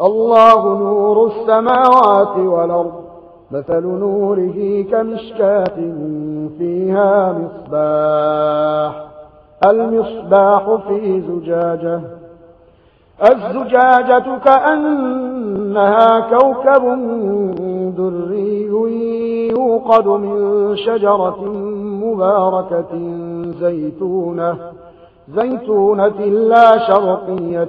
الله نور السماوات والأرض مثل نوره كمشكات فيها مصباح المصباح في زجاجة الزجاجة كأنها كوكب دري يوقد من شجرة مباركة زيتونة زيتونة لا شرقية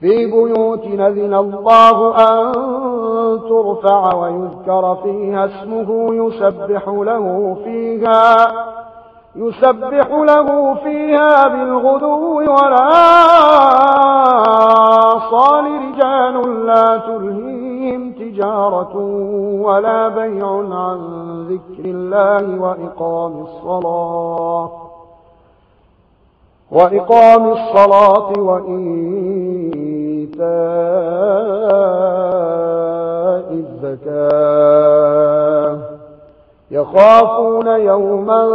في بيوت نذن الله أن ترفع ويذكر فيها اسمه يسبح له فيها يسبح له فيها بالغدو والآصال رجال لا تلهيهم تجارة ولا بيع عن ذكر الله وإقام الصلاة. وإقام الصلاة وإيتاء الزكاة. يخافون يوما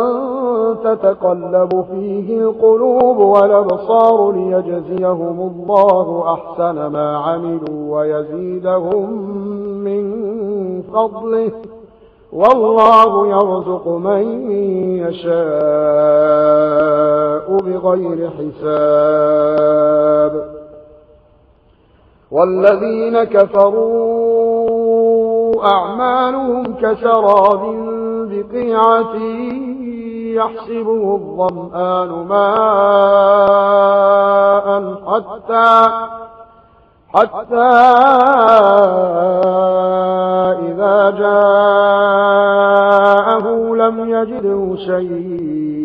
تتقلب فيه القلوب والأبصار ليجزيهم الله أحسن ما عملوا ويزيدهم من فضله. والله يرزق من يشاء. بغير حساب. والذين كفروا أعمالهم كسراب بقيعة يحسبه الضمآن ماء حتى حتى إذا جاءه لم يجده شيئا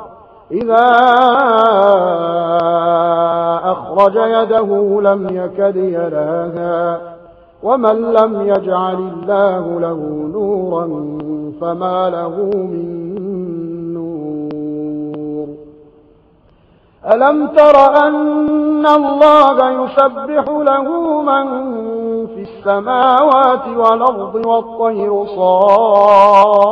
إذا أخرج يده لم يكد يلاها ومن لم يجعل الله له نورا فما له من نور. ألم تر أن الله يسبح له من في السماوات والأرض والطير صافات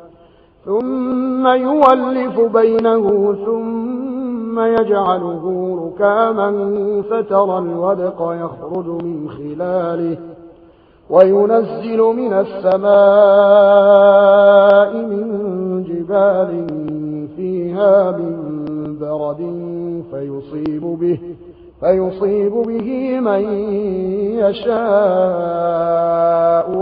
ثم يولف بينه ثم يجعله ركاما فترى الودق يخرج من خلاله وينزل من السماء من جبال فيها من برد فيصيب به, فيصيب به من يشاء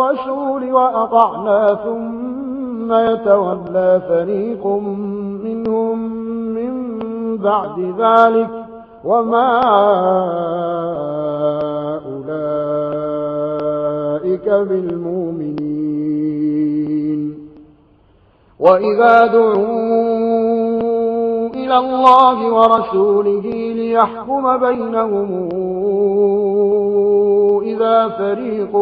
الرسول وأطعنا ثم يتولى فريق منهم من بعد ذلك وما أولئك بالمؤمنين. وإذا دعوا إلى الله ورسوله ليحكم بينهم إذا فريق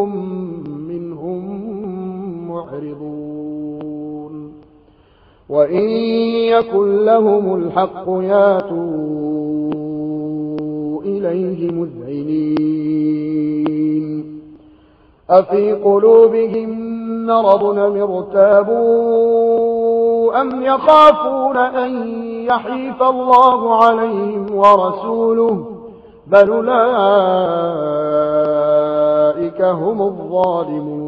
معرضون. وإن يكن لهم الحق ياتوا إليه مذعنين. أفي قلوبهم مرض مرتابوا أم يخافون أن يحيف الله عليهم ورسوله بل أولئك هم الظالمون.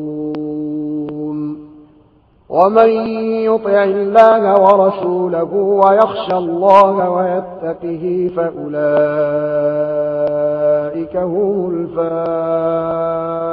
ومن يطع الله ورسوله ويخشى الله ويتقه فأولئك هم الفائزون